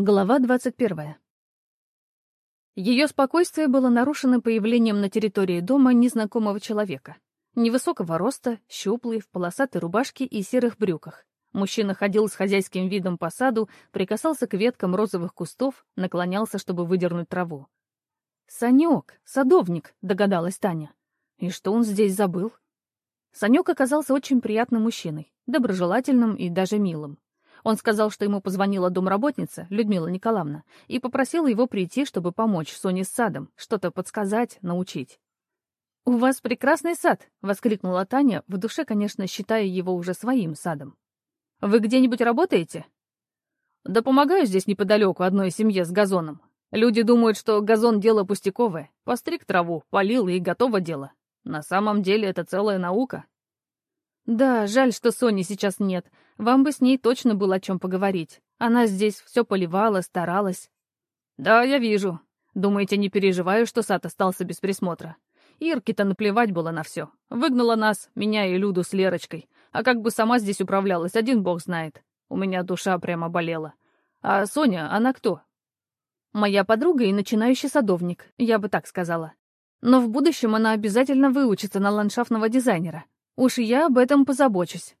Глава 21. Ее спокойствие было нарушено появлением на территории дома незнакомого человека. Невысокого роста, щуплый, в полосатой рубашке и серых брюках. Мужчина ходил с хозяйским видом по саду, прикасался к веткам розовых кустов, наклонялся, чтобы выдернуть траву. «Санек, садовник», — догадалась Таня. «И что он здесь забыл?» Санек оказался очень приятным мужчиной, доброжелательным и даже милым. Он сказал, что ему позвонила домработница, Людмила Николаевна, и попросила его прийти, чтобы помочь Соне с садом, что-то подсказать, научить. «У вас прекрасный сад!» — воскликнула Таня, в душе, конечно, считая его уже своим садом. «Вы где-нибудь работаете?» «Да помогаю здесь неподалеку одной семье с газоном. Люди думают, что газон — дело пустяковое. Постриг траву, полил и готово дело. На самом деле это целая наука». «Да, жаль, что Сони сейчас нет. Вам бы с ней точно было о чем поговорить. Она здесь все поливала, старалась. Да, я вижу. Думаете, не переживаю, что сад остался без присмотра? Ирке-то наплевать было на все. Выгнала нас, меня и Люду с Лерочкой. А как бы сама здесь управлялась, один бог знает. У меня душа прямо болела. А Соня, она кто? Моя подруга и начинающий садовник, я бы так сказала. Но в будущем она обязательно выучится на ландшафтного дизайнера. Уж я об этом позабочусь.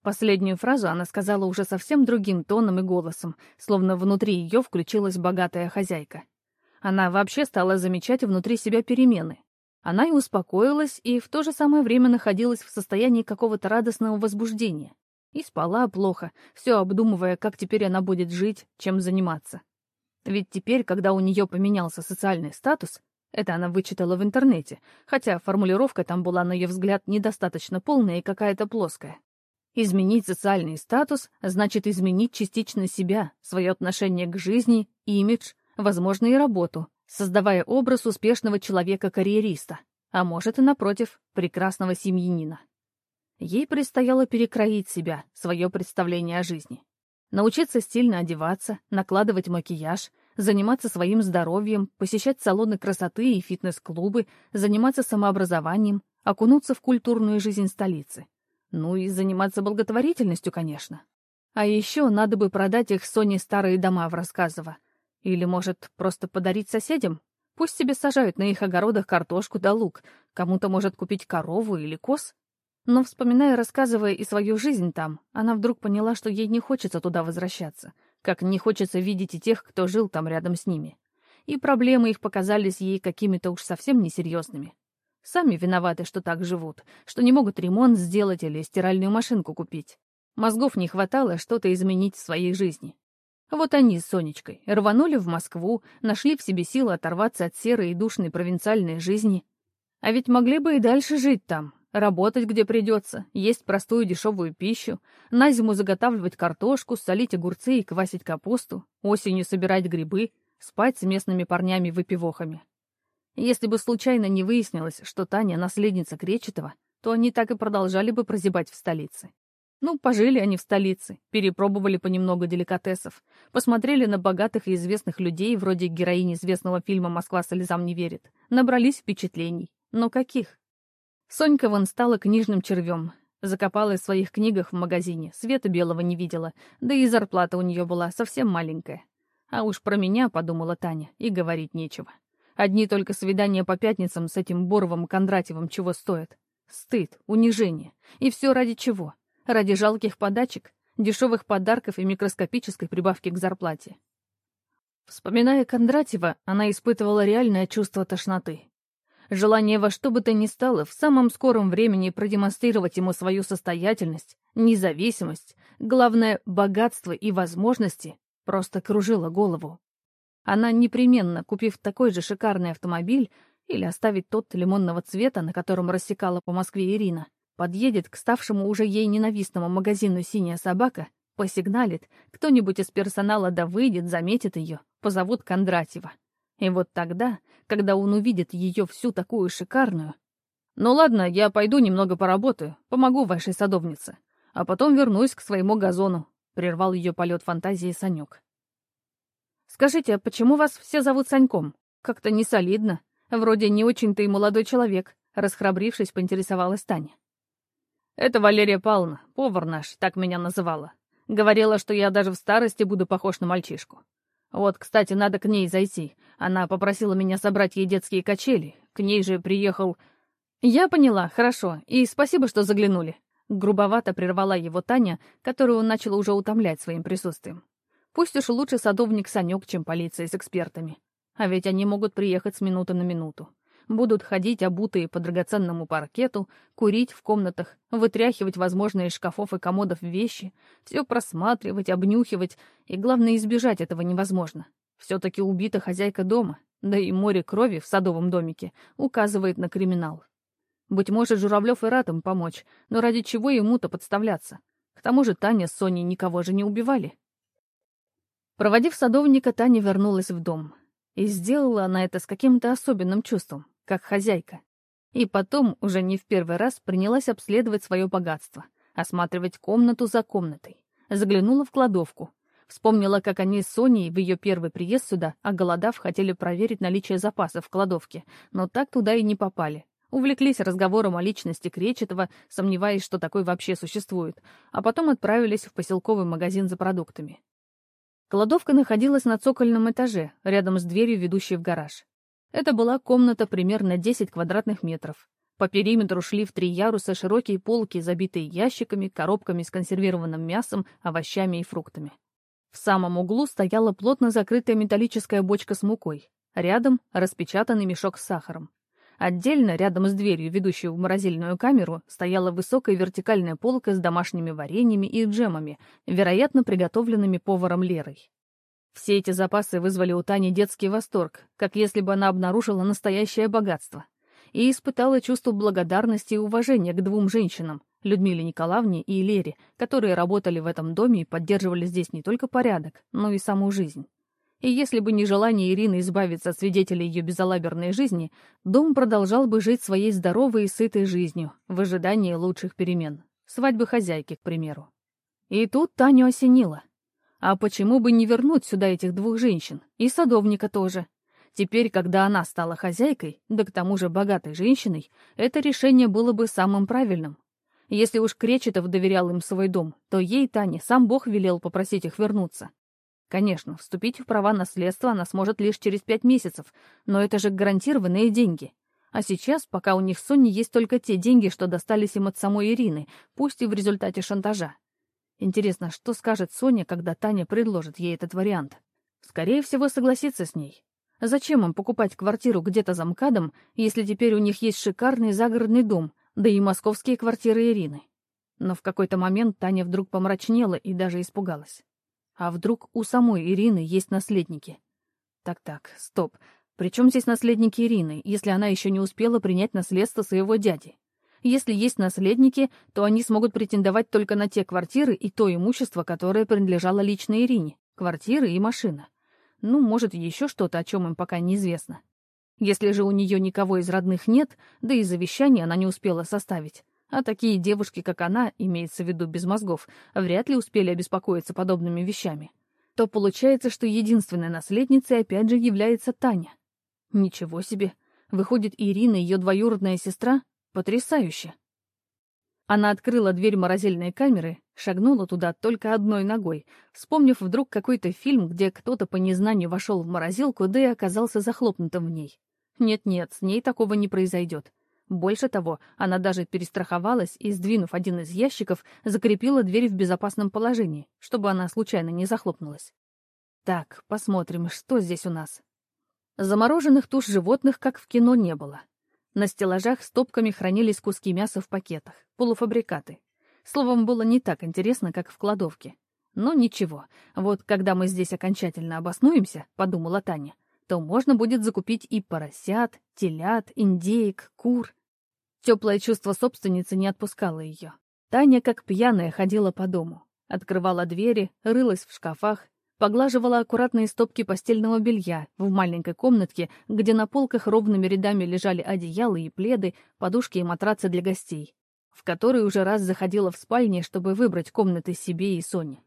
Последнюю фразу она сказала уже совсем другим тоном и голосом, словно внутри ее включилась богатая хозяйка. Она вообще стала замечать внутри себя перемены. Она и успокоилась, и в то же самое время находилась в состоянии какого-то радостного возбуждения. И спала плохо, все обдумывая, как теперь она будет жить, чем заниматься. Ведь теперь, когда у нее поменялся социальный статус, это она вычитала в интернете, хотя формулировка там была, на ее взгляд, недостаточно полная и какая-то плоская. Изменить социальный статус значит изменить частично себя, свое отношение к жизни, имидж, возможно, и работу, создавая образ успешного человека-карьериста, а может и, напротив, прекрасного семьянина. Ей предстояло перекроить себя, свое представление о жизни. Научиться стильно одеваться, накладывать макияж, заниматься своим здоровьем, посещать салоны красоты и фитнес-клубы, заниматься самообразованием, окунуться в культурную жизнь столицы. Ну и заниматься благотворительностью, конечно. А еще надо бы продать их Соне старые дома в Рассказово. Или, может, просто подарить соседям? Пусть себе сажают на их огородах картошку да лук. Кому-то может купить корову или коз. Но, вспоминая, рассказывая и свою жизнь там, она вдруг поняла, что ей не хочется туда возвращаться, как не хочется видеть и тех, кто жил там рядом с ними. И проблемы их показались ей какими-то уж совсем несерьезными. Сами виноваты, что так живут, что не могут ремонт сделать или стиральную машинку купить. Мозгов не хватало что-то изменить в своей жизни. Вот они с Сонечкой рванули в Москву, нашли в себе силы оторваться от серой и душной провинциальной жизни. А ведь могли бы и дальше жить там, работать где придется, есть простую дешевую пищу, на зиму заготавливать картошку, солить огурцы и квасить капусту, осенью собирать грибы, спать с местными парнями-выпивохами. Если бы случайно не выяснилось, что Таня — наследница Кречетова, то они так и продолжали бы прозябать в столице. Ну, пожили они в столице, перепробовали понемногу деликатесов, посмотрели на богатых и известных людей, вроде героини известного фильма «Москва слезам не верит», набрались впечатлений. Но каких? Сонька вон стала книжным червем, закопала в своих книгах в магазине, света белого не видела, да и зарплата у нее была совсем маленькая. А уж про меня, подумала Таня, и говорить нечего. Одни только свидания по пятницам с этим Боровым Кондратьевым чего стоят. Стыд, унижение. И все ради чего? Ради жалких подачек, дешевых подарков и микроскопической прибавки к зарплате. Вспоминая Кондратьева, она испытывала реальное чувство тошноты. Желание во что бы то ни стало в самом скором времени продемонстрировать ему свою состоятельность, независимость, главное, богатство и возможности, просто кружило голову. Она непременно, купив такой же шикарный автомобиль или оставить тот лимонного цвета, на котором рассекала по Москве Ирина, подъедет к ставшему уже ей ненавистному магазину «Синяя собака», посигналит, кто-нибудь из персонала да выйдет, заметит ее, позовут Кондратьева. И вот тогда, когда он увидит ее всю такую шикарную... «Ну ладно, я пойду немного поработаю, помогу вашей садовнице, а потом вернусь к своему газону», — прервал ее полет фантазии Санек. «Скажите, а почему вас все зовут Саньком? Как-то не солидно. Вроде не очень-то и молодой человек», — расхрабрившись, поинтересовалась Таня. «Это Валерия Павловна, повар наш, так меня называла. Говорила, что я даже в старости буду похож на мальчишку. Вот, кстати, надо к ней зайти. Она попросила меня собрать ей детские качели. К ней же приехал... Я поняла, хорошо, и спасибо, что заглянули. Грубовато прервала его Таня, которую он начал уже утомлять своим присутствием. Пусть уж лучше садовник Санек, чем полиция с экспертами. А ведь они могут приехать с минуты на минуту. Будут ходить обутые по драгоценному паркету, курить в комнатах, вытряхивать возможные из шкафов и комодов вещи, все просматривать, обнюхивать, и, главное, избежать этого невозможно. Все-таки убита хозяйка дома, да и море крови в садовом домике указывает на криминал. Быть может, Журавлев и рад им помочь, но ради чего ему-то подставляться? К тому же Таня с Соней никого же не убивали. Проводив садовника, Таня вернулась в дом. И сделала она это с каким-то особенным чувством как хозяйка. И потом, уже не в первый раз, принялась обследовать свое богатство, осматривать комнату за комнатой. Заглянула в кладовку. Вспомнила, как они с Соней в ее первый приезд сюда, оголодав, хотели проверить наличие запасов в кладовке, но так туда и не попали. Увлеклись разговором о личности Кречетова, сомневаясь, что такой вообще существует, а потом отправились в поселковый магазин за продуктами. Кладовка находилась на цокольном этаже, рядом с дверью, ведущей в гараж. Это была комната примерно 10 квадратных метров. По периметру шли в три яруса широкие полки, забитые ящиками, коробками с консервированным мясом, овощами и фруктами. В самом углу стояла плотно закрытая металлическая бочка с мукой. Рядом — распечатанный мешок с сахаром. Отдельно, рядом с дверью, ведущей в морозильную камеру, стояла высокая вертикальная полка с домашними вареньями и джемами, вероятно, приготовленными поваром Лерой. Все эти запасы вызвали у Тани детский восторг, как если бы она обнаружила настоящее богатство. И испытала чувство благодарности и уважения к двум женщинам, Людмиле Николаевне и Лере, которые работали в этом доме и поддерживали здесь не только порядок, но и саму жизнь. И если бы не желание Ирины избавиться от свидетелей ее безалаберной жизни, дом продолжал бы жить своей здоровой и сытой жизнью, в ожидании лучших перемен. Свадьбы хозяйки, к примеру. И тут Таню осенило. А почему бы не вернуть сюда этих двух женщин? И садовника тоже. Теперь, когда она стала хозяйкой, да к тому же богатой женщиной, это решение было бы самым правильным. Если уж Кречетов доверял им свой дом, то ей, Тане, сам Бог велел попросить их вернуться. Конечно, вступить в права наследства она сможет лишь через пять месяцев, но это же гарантированные деньги. А сейчас, пока у них с Соней есть только те деньги, что достались им от самой Ирины, пусть и в результате шантажа. Интересно, что скажет Соня, когда Таня предложит ей этот вариант? Скорее всего, согласится с ней. Зачем им покупать квартиру где-то за МКАДом, если теперь у них есть шикарный загородный дом, да и московские квартиры Ирины? Но в какой-то момент Таня вдруг помрачнела и даже испугалась. А вдруг у самой Ирины есть наследники? Так-так, стоп. При чем здесь наследники Ирины, если она еще не успела принять наследство своего дяди? Если есть наследники, то они смогут претендовать только на те квартиры и то имущество, которое принадлежало лично Ирине. Квартиры и машина. Ну, может, еще что-то, о чем им пока неизвестно. Если же у нее никого из родных нет, да и завещание она не успела составить, а такие девушки, как она, имеется в виду без мозгов, вряд ли успели обеспокоиться подобными вещами, то получается, что единственной наследницей опять же является Таня. Ничего себе. Выходит, Ирина ее двоюродная сестра? Потрясающе! Она открыла дверь морозильной камеры, шагнула туда только одной ногой, вспомнив вдруг какой-то фильм, где кто-то по незнанию вошел в морозилку, да и оказался захлопнутым в ней. Нет-нет, с ней такого не произойдет. Больше того, она даже перестраховалась и, сдвинув один из ящиков, закрепила дверь в безопасном положении, чтобы она случайно не захлопнулась. Так, посмотрим, что здесь у нас. Замороженных туш животных, как в кино, не было. На стеллажах стопками хранились куски мяса в пакетах, полуфабрикаты. Словом, было не так интересно, как в кладовке. Но ничего, вот когда мы здесь окончательно обоснуемся, подумала Таня, то можно будет закупить и поросят, телят, индеек, кур. Теплое чувство собственницы не отпускало ее. Таня, как пьяная, ходила по дому. Открывала двери, рылась в шкафах, поглаживала аккуратные стопки постельного белья в маленькой комнатке, где на полках ровными рядами лежали одеяла и пледы, подушки и матрацы для гостей, в которой уже раз заходила в спальне, чтобы выбрать комнаты себе и Соне.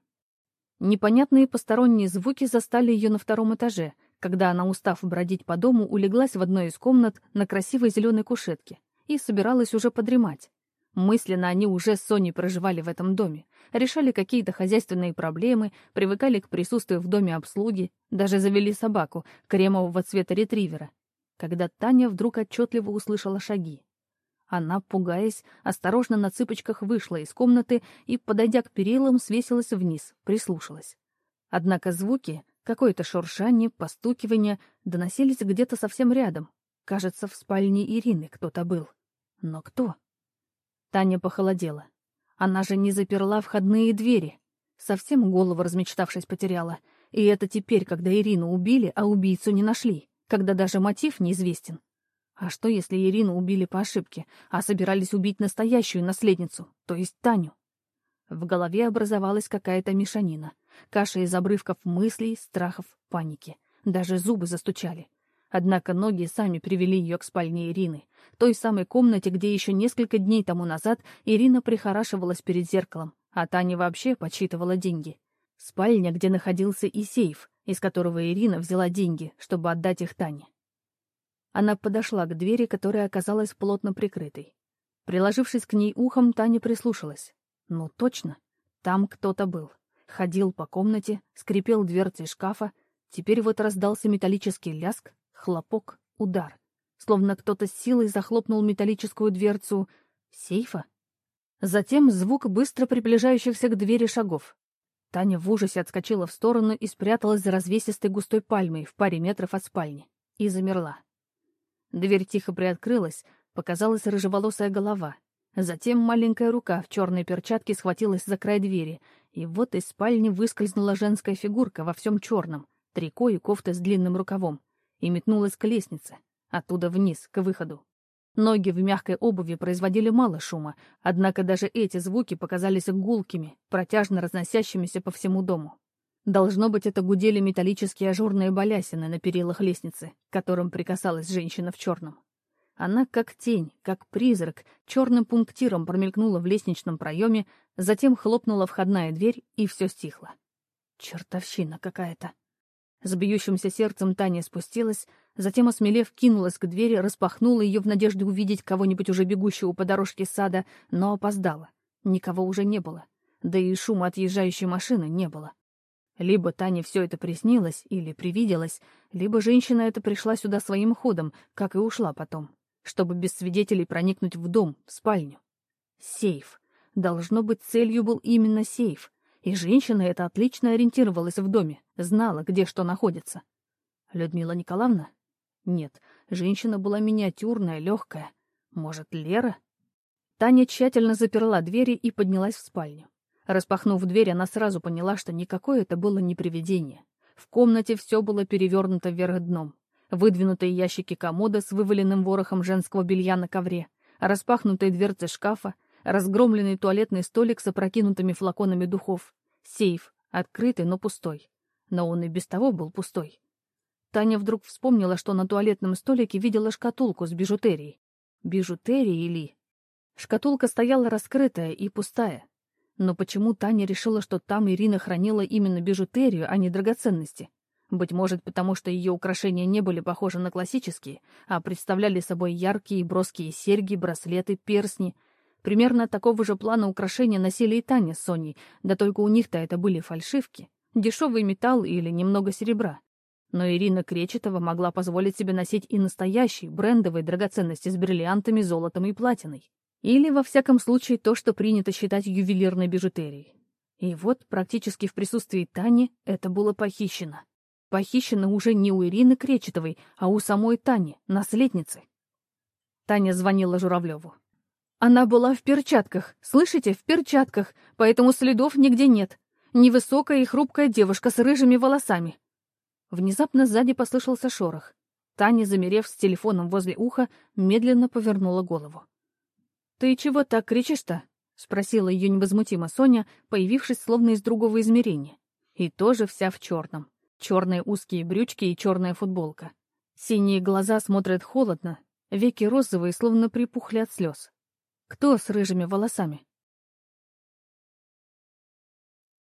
Непонятные посторонние звуки застали ее на втором этаже, когда она, устав бродить по дому, улеглась в одной из комнат на красивой зеленой кушетке и собиралась уже подремать. Мысленно они уже с Соней проживали в этом доме, решали какие-то хозяйственные проблемы, привыкали к присутствию в доме обслуги, даже завели собаку, кремового цвета ретривера. Когда Таня вдруг отчетливо услышала шаги. Она, пугаясь, осторожно на цыпочках вышла из комнаты и, подойдя к перилам, свесилась вниз, прислушалась. Однако звуки, какое-то шуршание, постукивание, доносились где-то совсем рядом. Кажется, в спальне Ирины кто-то был. Но кто? Таня похолодела. Она же не заперла входные двери. Совсем голову размечтавшись потеряла. И это теперь, когда Ирину убили, а убийцу не нашли, когда даже мотив неизвестен. А что, если Ирину убили по ошибке, а собирались убить настоящую наследницу, то есть Таню? В голове образовалась какая-то мешанина. Каша из обрывков мыслей, страхов, паники. Даже зубы застучали. Однако ноги сами привели ее к спальне Ирины, той самой комнате, где еще несколько дней тому назад Ирина прихорашивалась перед зеркалом, а Таня вообще подсчитывала деньги. Спальня, где находился и сейф, из которого Ирина взяла деньги, чтобы отдать их Тане. Она подошла к двери, которая оказалась плотно прикрытой. Приложившись к ней ухом, Таня прислушалась. Ну, точно, там кто-то был. Ходил по комнате, скрипел дверцей шкафа, теперь вот раздался металлический ляск, хлопок, удар. Словно кто-то с силой захлопнул металлическую дверцу сейфа. Затем звук быстро приближающихся к двери шагов. Таня в ужасе отскочила в сторону и спряталась за развесистой густой пальмой в паре метров от спальни. И замерла. Дверь тихо приоткрылась, показалась рыжеволосая голова. Затем маленькая рука в черной перчатке схватилась за край двери, и вот из спальни выскользнула женская фигурка во всем черном, трико и кофта с длинным рукавом, и метнулась к лестнице, оттуда вниз, к выходу. Ноги в мягкой обуви производили мало шума, однако даже эти звуки показались гулкими, протяжно разносящимися по всему дому. Должно быть, это гудели металлические ажурные балясины на перилах лестницы, к которым прикасалась женщина в черном. Она, как тень, как призрак, черным пунктиром промелькнула в лестничном проеме, затем хлопнула входная дверь, и все стихло. Чертовщина какая-то. С бьющимся сердцем Таня спустилась, затем, осмелев, кинулась к двери, распахнула ее в надежде увидеть кого-нибудь уже бегущего по дорожке сада, но опоздала. Никого уже не было. Да и шума отъезжающей машины не было. Либо Тане все это приснилось или привиделось, либо женщина эта пришла сюда своим ходом, как и ушла потом, чтобы без свидетелей проникнуть в дом, в спальню. Сейф. Должно быть, целью был именно сейф. И женщина эта отлично ориентировалась в доме, знала, где что находится. Людмила Николаевна? Нет, женщина была миниатюрная, легкая. Может, Лера? Таня тщательно заперла двери и поднялась в спальню. Распахнув дверь, она сразу поняла, что никакое это было не привидение. В комнате все было перевернуто вверх дном. Выдвинутые ящики комода с вываленным ворохом женского белья на ковре, распахнутые дверцы шкафа, разгромленный туалетный столик с опрокинутыми флаконами духов, сейф, открытый, но пустой. Но он и без того был пустой. Таня вдруг вспомнила, что на туалетном столике видела шкатулку с бижутерией. Бижутерией или... Шкатулка стояла раскрытая и пустая, но почему Таня решила, что там Ирина хранила именно бижутерию, а не драгоценности? Быть может, потому что ее украшения не были похожи на классические, а представляли собой яркие броские серьги, браслеты, персни. Примерно такого же плана украшения носили и Таня с Соней, да только у них-то это были фальшивки, дешевый металл или немного серебра. Но Ирина Кречетова могла позволить себе носить и настоящие брендовые драгоценности с бриллиантами, золотом и платиной. Или, во всяком случае, то, что принято считать ювелирной бижутерией. И вот, практически в присутствии Тани, это было похищено. Похищено уже не у Ирины Кречетовой, а у самой Тани, наследницы. Таня звонила Журавлеву. Она была в перчатках, слышите, в перчатках, поэтому следов нигде нет. Невысокая и хрупкая девушка с рыжими волосами. Внезапно сзади послышался шорох. Таня, замерев с телефоном возле уха, медленно повернула голову. «Ты чего так кричишь-то?» — спросила ее невозмутимо Соня, появившись словно из другого измерения. И тоже вся в черном. Черные узкие брючки и черная футболка. Синие глаза смотрят холодно, веки розовые, словно припухли от слез. «Кто с рыжими волосами?»